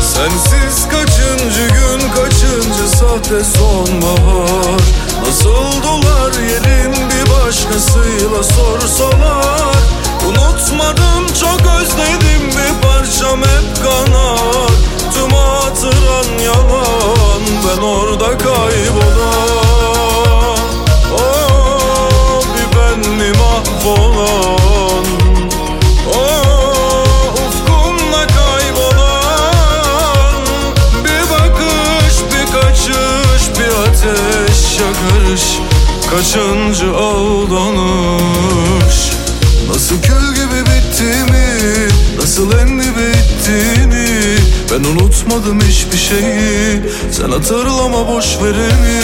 Sensiz kaçıncı gün kaçıncı sahte sonbahar? Nasıl dolar yerin bir başkasıyla sorsalar kaçış bir ateş yakarış Kaçıncı aldanış Nasıl kül gibi bittiğimi Nasıl en dibe Ben unutmadım hiçbir şeyi. Sen hatırlama boş vereni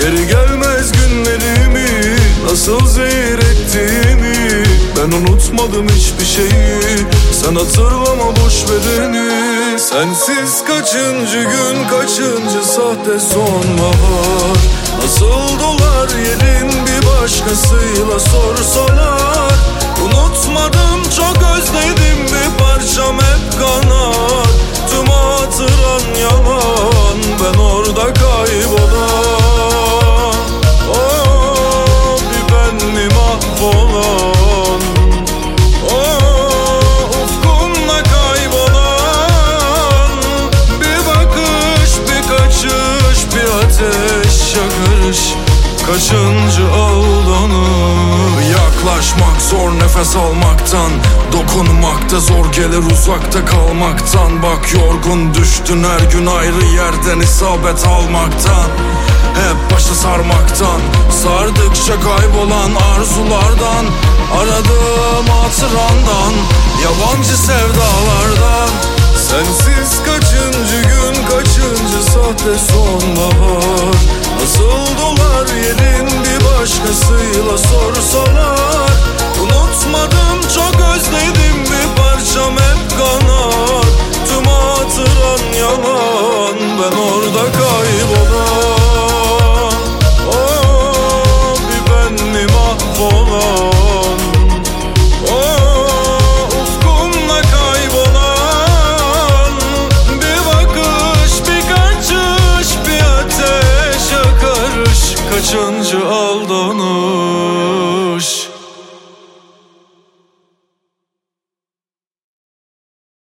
Geri gelmez günlerimi. Nasıl zehir ettiğini Ben unutmadım hiçbir şeyi. Sen hatırlama boş vereni Sensiz kaçıncı gün kaçıncı sahte sonbahar Kaçıncı aldanır Yaklaşmak zor nefes almaktan Dokunmakta zor gelir uzakta kalmaktan. Bak yorgun düştün her gün ayrı yerden isabet almaktan. Hep başa sarmaktan Sardıkça kaybolan arzulardan. Aradığım hatırandan Yabancı sevdalardan. Sensiz kaçıncı gün kaçıncı sahte sonbahar başkasıyla sorsalar Unutmadım çok özledim bir parçam hep kanar. Tüm hatıran yalan ben orada kaybol kaçıncı olduğunu